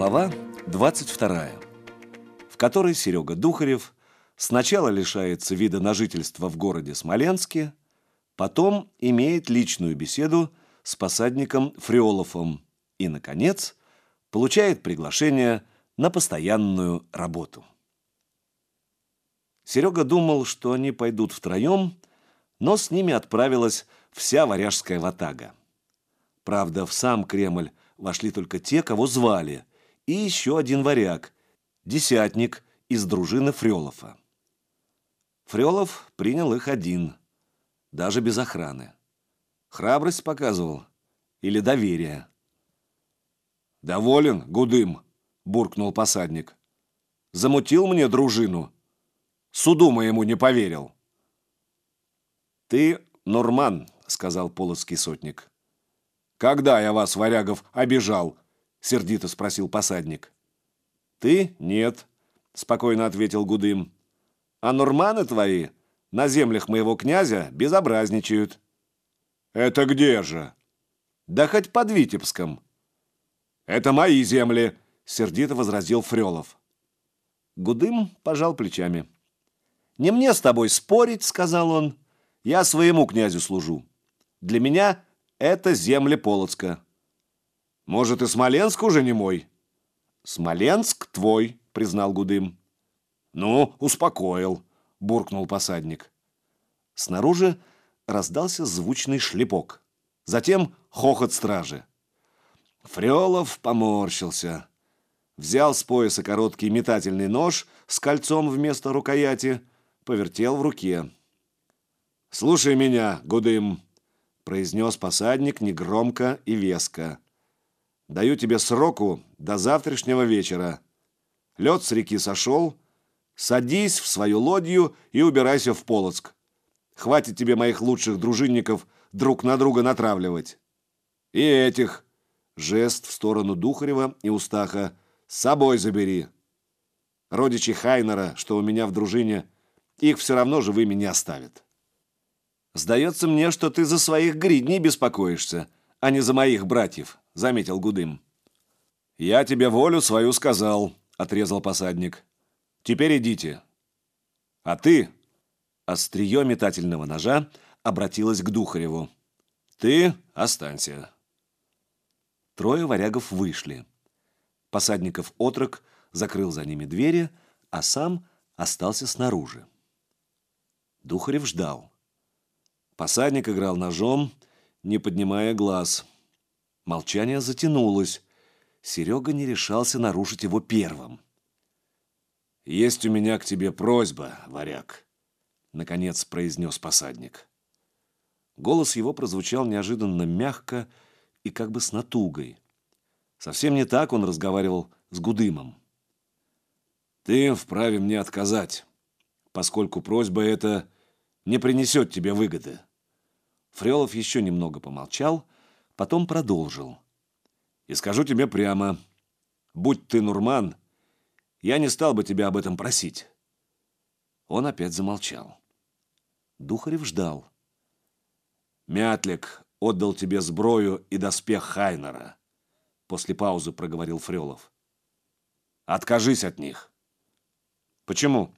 Глава 22, в которой Серега Духарев сначала лишается вида на жительство в городе Смоленске, потом имеет личную беседу с посадником Фриолофом и, наконец, получает приглашение на постоянную работу. Серега думал, что они пойдут втроем, но с ними отправилась вся варяжская ватага. Правда, в сам Кремль вошли только те, кого звали, и еще один варяг, десятник из дружины Фрелова. Фрелов принял их один, даже без охраны. Храбрость показывал или доверие. «Доволен, Гудым?» – буркнул посадник. «Замутил мне дружину. Суду моему не поверил». «Ты Нурман», – сказал полоцкий сотник. «Когда я вас, варягов, обижал?» – сердито спросил посадник. «Ты? Нет», – спокойно ответил Гудым. «А нурманы твои на землях моего князя безобразничают». «Это где же?» «Да хоть под Витебском». «Это мои земли», – сердито возразил Фрелов. Гудым пожал плечами. «Не мне с тобой спорить», – сказал он. «Я своему князю служу. Для меня это земли Полоцка. Может, и Смоленск уже не мой? Смоленск твой, признал Гудым. Ну, успокоил, буркнул посадник. Снаружи раздался звучный шлепок. Затем хохот стражи. Фрелов поморщился. Взял с пояса короткий метательный нож с кольцом вместо рукояти, повертел в руке. «Слушай меня, Гудым!» произнес посадник негромко и веско. «Даю тебе сроку до завтрашнего вечера. Лед с реки сошел. Садись в свою лодью и убирайся в Полоцк. Хватит тебе моих лучших дружинников друг на друга натравливать. И этих, жест в сторону Духарева и Устаха, с собой забери. Родичи Хайнера, что у меня в дружине, их все равно живыми не оставят». «Сдается мне, что ты за своих гридней беспокоишься, а не за моих братьев», — заметил Гудым. «Я тебе волю свою сказал», — отрезал посадник. «Теперь идите». «А ты...» — острие метательного ножа обратилась к Духареву. «Ты останься». Трое варягов вышли. Посадников отрок закрыл за ними двери, а сам остался снаружи. Духарев ждал. Посадник играл ножом, не поднимая глаз. Молчание затянулось. Серега не решался нарушить его первым. «Есть у меня к тебе просьба, варяг», — наконец произнес посадник. Голос его прозвучал неожиданно мягко и как бы с натугой. Совсем не так он разговаривал с Гудымом. «Ты вправе мне отказать, поскольку просьба эта не принесет тебе выгоды. Фрелов еще немного помолчал, потом продолжил. «И скажу тебе прямо, будь ты Нурман, я не стал бы тебя об этом просить». Он опять замолчал. Духарев ждал. «Мятлик отдал тебе сброю и доспех Хайнера», после паузы проговорил Фрелов. «Откажись от них». «Почему?»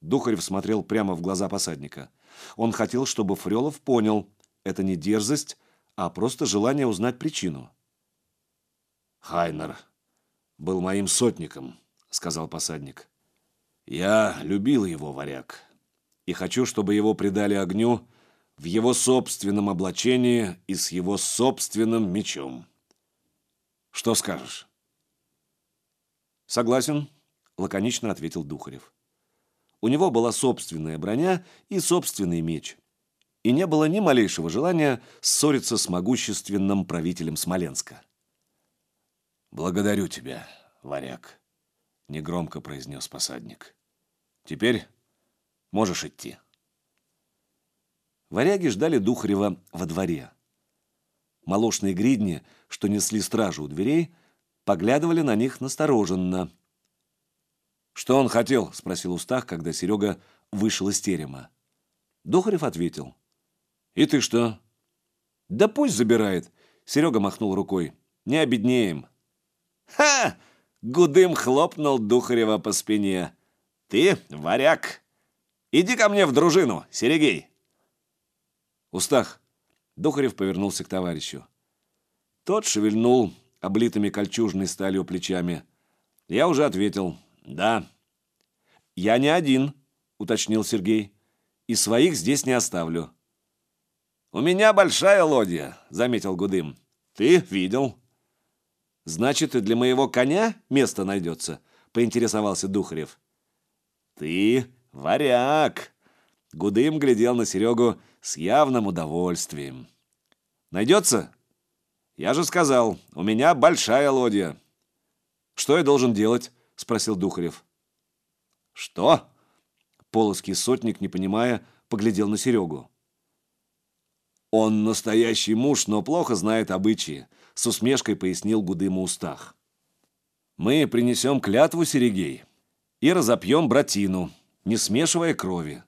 Духарев смотрел прямо в глаза посадника. Он хотел, чтобы Фрелов понял, это не дерзость, а просто желание узнать причину. «Хайнер был моим сотником», — сказал посадник. «Я любил его, варяг, и хочу, чтобы его предали огню в его собственном облачении и с его собственным мечом. Что скажешь?» «Согласен», — лаконично ответил Духарев. У него была собственная броня и собственный меч — и не было ни малейшего желания ссориться с могущественным правителем Смоленска. «Благодарю тебя, варяг», — негромко произнес посадник. «Теперь можешь идти». Варяги ждали Духарева во дворе. Молочные гридни, что несли стражу у дверей, поглядывали на них настороженно. «Что он хотел?» — спросил Устах, когда Серега вышел из терема. Духарев ответил. «И ты что?» «Да пусть забирает!» Серега махнул рукой. «Не обеднеем!» «Ха!» Гудым хлопнул Духарева по спине. «Ты варяг! Иди ко мне в дружину, Серегей!» «Устах!» Духарев повернулся к товарищу. Тот шевельнул облитыми кольчужной сталью плечами. Я уже ответил «Да». «Я не один», — уточнил Сергей. «И своих здесь не оставлю». «У меня большая лодья», — заметил Гудым. «Ты видел». «Значит, и для моего коня место найдется?» — поинтересовался Духарев. «Ты варяг!» Гудым глядел на Серегу с явным удовольствием. «Найдется?» «Я же сказал, у меня большая лодья». «Что я должен делать?» — спросил Духарев. «Что?» Полоский сотник, не понимая, поглядел на Серегу. «Он настоящий муж, но плохо знает обычаи с усмешкой пояснил Гудыму Устах. «Мы принесем клятву, Серегей, и разопьем братину, не смешивая крови.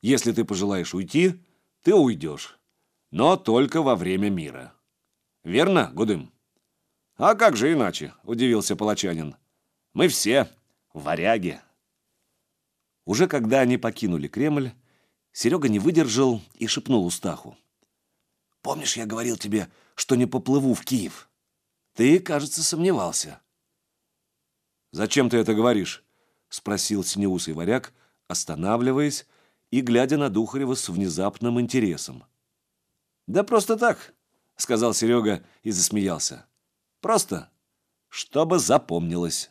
Если ты пожелаешь уйти, ты уйдешь, но только во время мира. Верно, Гудым?» «А как же иначе?» – удивился палачанин. «Мы все варяги». Уже когда они покинули Кремль, Серега не выдержал и шепнул Устаху. «Помнишь, я говорил тебе, что не поплыву в Киев. Ты, кажется, сомневался. «Зачем ты это говоришь?» — спросил синеусый варяг, останавливаясь и глядя на Духарева с внезапным интересом. «Да просто так», — сказал Серега и засмеялся. «Просто, чтобы запомнилось».